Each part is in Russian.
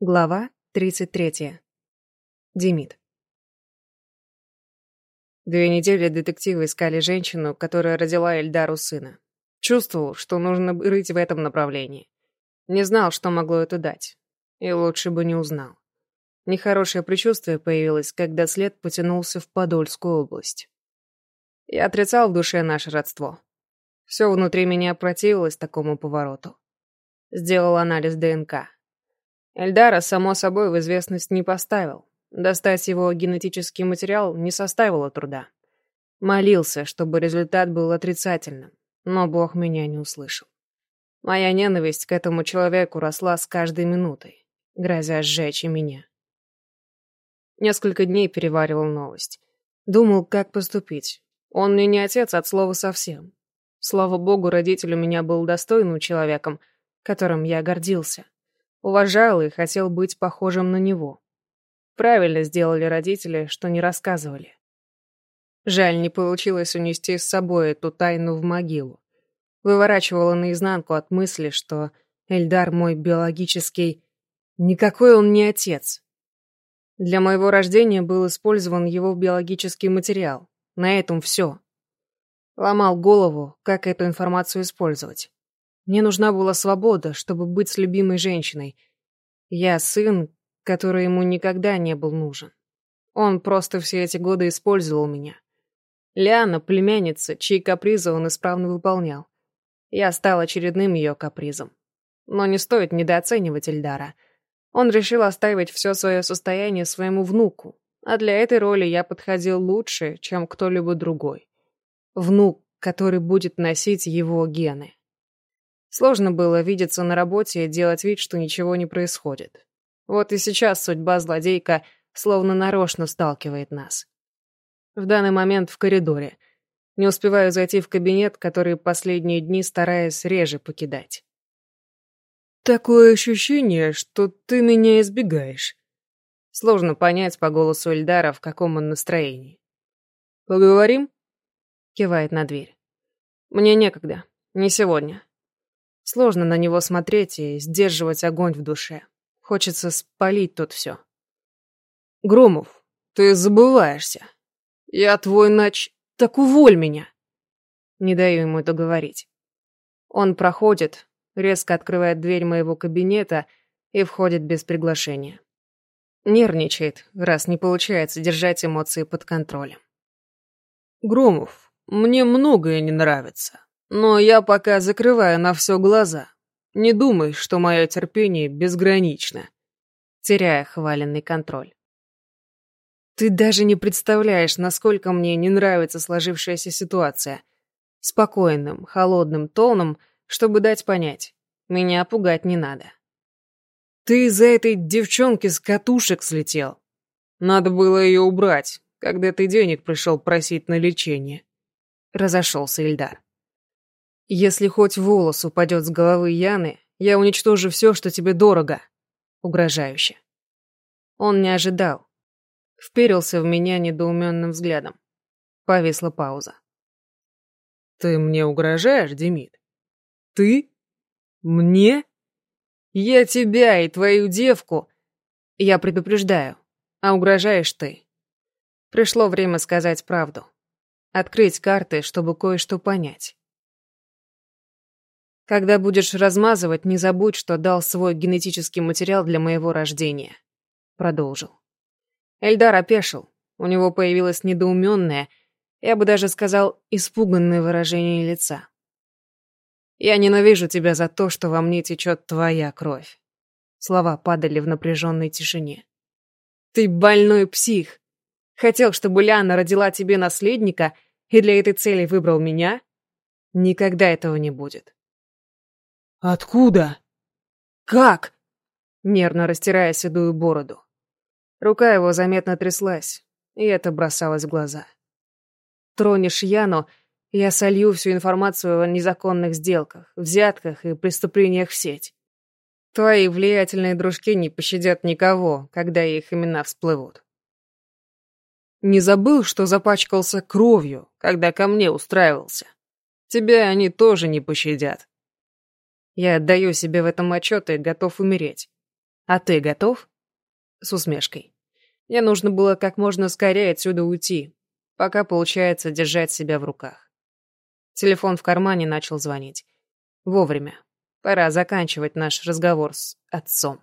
Глава 33. Демид. Две недели детективы искали женщину, которая родила Эльдару сына. Чувствовал, что нужно рыть в этом направлении. Не знал, что могло это дать. И лучше бы не узнал. Нехорошее предчувствие появилось, когда след потянулся в Подольскую область. Я отрицал в душе наше родство. Все внутри меня противилось такому повороту. Сделал анализ ДНК. Эльдара, само собой, в известность не поставил. Достать его генетический материал не составило труда. Молился, чтобы результат был отрицательным, но Бог меня не услышал. Моя ненависть к этому человеку росла с каждой минутой, грозя сжечь и меня. Несколько дней переваривал новость. Думал, как поступить. Он мне не отец от слова совсем. Слава богу, родитель у меня был достойным человеком, которым я гордился. Уважал и хотел быть похожим на него. Правильно сделали родители, что не рассказывали. Жаль, не получилось унести с собой эту тайну в могилу. Выворачивала наизнанку от мысли, что Эльдар мой биологический... Никакой он не отец. Для моего рождения был использован его биологический материал. На этом все. Ломал голову, как эту информацию использовать. Мне нужна была свобода, чтобы быть с любимой женщиной. Я сын, который ему никогда не был нужен. Он просто все эти годы использовал меня. Лиана — племянница, чьи капризы он исправно выполнял. Я стал очередным ее капризом. Но не стоит недооценивать Эльдара. Он решил оставить все свое состояние своему внуку, а для этой роли я подходил лучше, чем кто-либо другой. Внук, который будет носить его гены. Сложно было видеться на работе и делать вид, что ничего не происходит. Вот и сейчас судьба злодейка словно нарочно сталкивает нас. В данный момент в коридоре. Не успеваю зайти в кабинет, который последние дни стараюсь реже покидать. «Такое ощущение, что ты меня избегаешь». Сложно понять по голосу Эльдара, в каком он настроении. «Поговорим?» — кивает на дверь. «Мне некогда. Не сегодня. Сложно на него смотреть и сдерживать огонь в душе. Хочется спалить тут все. Громов, ты забываешься. Я твой нач... Так уволь меня. Не даю ему договорить. Он проходит, резко открывает дверь моего кабинета и входит без приглашения. Нервничает, раз не получается держать эмоции под контролем. Громов, мне многое не нравится. Но я пока закрываю на все глаза. Не думай, что мое терпение безгранично. Теряя хваленный контроль. Ты даже не представляешь, насколько мне не нравится сложившаяся ситуация. Спокойным, холодным тоном, чтобы дать понять. Меня пугать не надо. Ты из-за этой девчонки с катушек слетел. Надо было ее убрать, когда ты денег пришел просить на лечение. Разошелся Ильдар. Если хоть волос упадет с головы Яны, я уничтожу все, что тебе дорого. Угрожающе. Он не ожидал. Вперился в меня недоуменным взглядом. Повисла пауза. «Ты мне угрожаешь, Демид? Ты? Мне? Я тебя и твою девку...» «Я предупреждаю, а угрожаешь ты. Пришло время сказать правду. Открыть карты, чтобы кое-что понять. Когда будешь размазывать, не забудь, что дал свой генетический материал для моего рождения. Продолжил. Эльдар опешил. У него появилось недоуменное, я бы даже сказал, испуганное выражение лица. «Я ненавижу тебя за то, что во мне течет твоя кровь». Слова падали в напряженной тишине. «Ты больной псих. Хотел, чтобы Ляна родила тебе наследника и для этой цели выбрал меня? Никогда этого не будет. «Откуда? Как?» Нервно растирая седую бороду. Рука его заметно тряслась, и это бросалось в глаза. «Тронешь Яну, я солью всю информацию о незаконных сделках, взятках и преступлениях в сеть. Твои влиятельные дружки не пощадят никого, когда их имена всплывут. Не забыл, что запачкался кровью, когда ко мне устраивался. Тебя они тоже не пощадят. Я отдаю себе в этом отчет и готов умереть. А ты готов? С усмешкой. Мне нужно было как можно скорее отсюда уйти, пока получается держать себя в руках. Телефон в кармане начал звонить. Вовремя. Пора заканчивать наш разговор с отцом.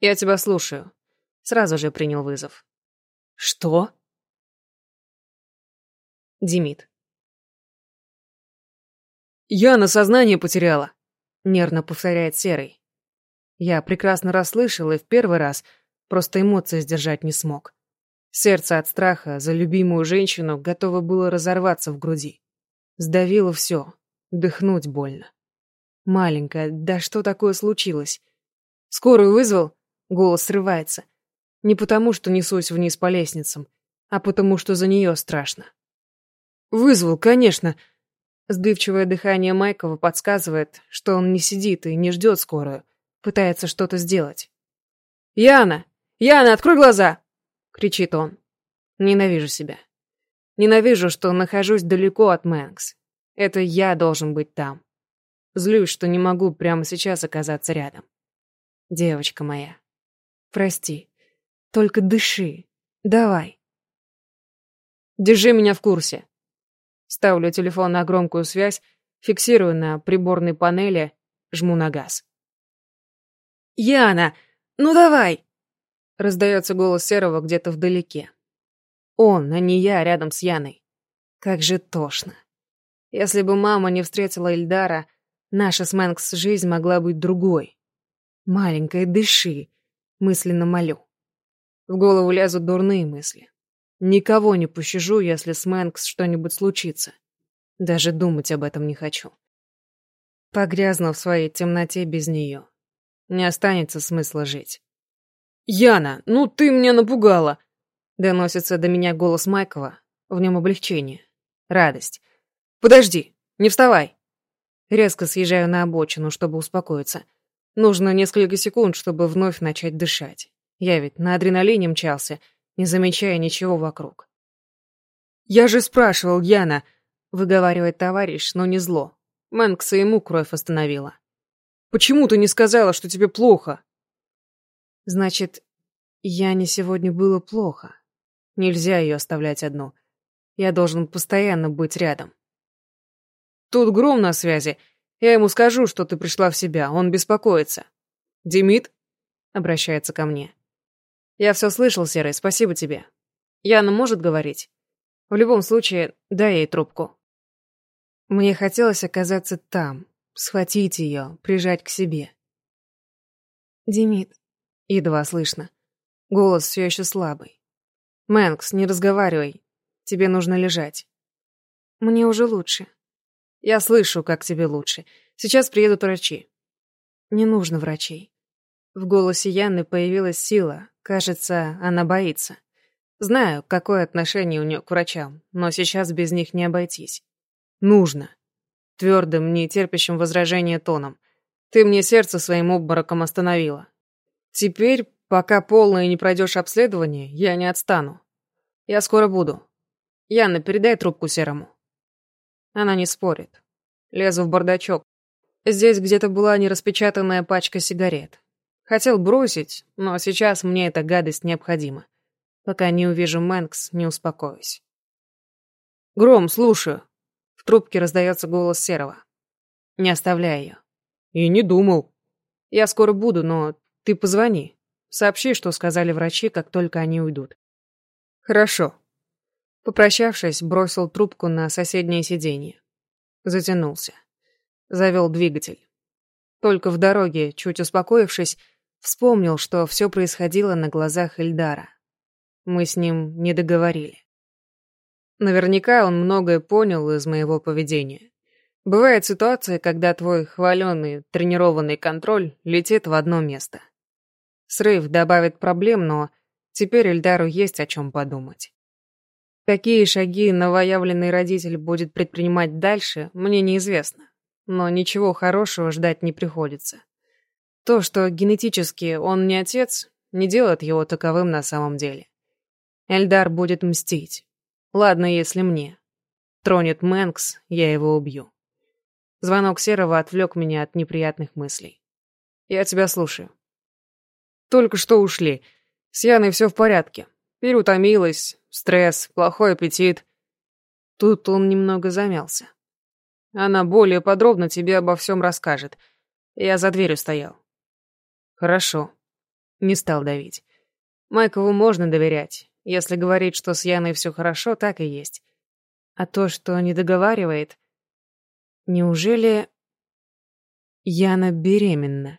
«Я тебя слушаю», — сразу же принял вызов. «Что?» Демид. «Я на сознание потеряла», — нервно повторяет Серый. Я прекрасно расслышал и в первый раз просто эмоции сдержать не смог. Сердце от страха за любимую женщину готово было разорваться в груди. Сдавило все, дыхнуть больно. Маленькая, да что такое случилось? Скорую вызвал? Голос срывается. Не потому, что несусь вниз по лестницам, а потому, что за нее страшно. Вызвал, конечно. Сбивчивое дыхание Майкова подсказывает, что он не сидит и не ждет скорую, пытается что-то сделать. «Яна! Яна, открой глаза!» кричит он. Ненавижу себя. Ненавижу, что нахожусь далеко от Мэнкс. Это я должен быть там. Злюсь, что не могу прямо сейчас оказаться рядом. Девочка моя, прости. Только дыши. Давай. Держи меня в курсе. Ставлю телефон на громкую связь, фиксирую на приборной панели, жму на газ. «Яна, ну давай!» Раздается голос Серого где-то вдалеке. Он, а не я, рядом с Яной. Как же тошно. Если бы мама не встретила Ильдара, наша с Мэнкс жизнь могла быть другой. Маленькая, дыши, мысленно молю. В голову лезут дурные мысли. Никого не пощажу, если с Мэнкс что-нибудь случится. Даже думать об этом не хочу. Погрязну в своей темноте без нее. Не останется смысла жить. «Яна, ну ты меня напугала!» Доносится до меня голос Майкова. В нем облегчение. Радость. «Подожди, не вставай!» Резко съезжаю на обочину, чтобы успокоиться. Нужно несколько секунд, чтобы вновь начать дышать. Я ведь на адреналине мчался, не замечая ничего вокруг. «Я же спрашивал, Яна!» — выговаривает товарищ, но не зло. Мэнкса ему кровь остановила. «Почему ты не сказала, что тебе плохо?» Значит, Яне сегодня было плохо. Нельзя ее оставлять одну. Я должен постоянно быть рядом. Тут Гром на связи. Я ему скажу, что ты пришла в себя. Он беспокоится. Демид? Обращается ко мне. Я все слышал, Серый, спасибо тебе. Яна может говорить? В любом случае, дай ей трубку. Мне хотелось оказаться там, схватить ее, прижать к себе. Демид, Едва слышно. Голос все еще слабый. «Мэнкс, не разговаривай. Тебе нужно лежать». «Мне уже лучше». «Я слышу, как тебе лучше. Сейчас приедут врачи». «Не нужно врачей». В голосе Яны появилась сила. Кажется, она боится. Знаю, какое отношение у нее к врачам, но сейчас без них не обойтись. Нужно. Твердым, не терпящим возражения тоном. Ты мне сердце своим обмороком остановила. Теперь, пока полное не пройдешь обследование, я не отстану. Я скоро буду. Яна, передай трубку Серому. Она не спорит. Лезу в бардачок. Здесь где-то была нераспечатанная пачка сигарет. Хотел бросить, но сейчас мне эта гадость необходима. Пока не увижу Мэнкс, не успокоюсь. «Гром, слушаю». В трубке раздается голос Серого. Не оставляй ее. И не думал. Я скоро буду, но ты позвони. Сообщи, что сказали врачи, как только они уйдут. Хорошо. Попрощавшись, бросил трубку на соседнее сиденье. Затянулся. Завел двигатель. Только в дороге, чуть успокоившись, вспомнил, что все происходило на глазах Эльдара. Мы с ним не договорили. Наверняка он многое понял из моего поведения. Бывает ситуация, когда твой хваленый, тренированный контроль летит в одно место. Срыв добавит проблем, но теперь Эльдару есть о чем подумать. Какие шаги новоявленный родитель будет предпринимать дальше, мне неизвестно. Но ничего хорошего ждать не приходится. То, что генетически он не отец, не делает его таковым на самом деле. Эльдар будет мстить. Ладно, если мне. Тронет Мэнкс, я его убью. Звонок Серого отвлек меня от неприятных мыслей. «Я тебя слушаю». Только что ушли. С Яной все в порядке. Переутомилась, стресс, плохой аппетит. Тут он немного замялся. Она более подробно тебе обо всем расскажет. Я за дверью стоял. Хорошо. Не стал давить. Майкову можно доверять. Если говорит, что с Яной все хорошо, так и есть. А то, что не договаривает... Неужели Яна беременна?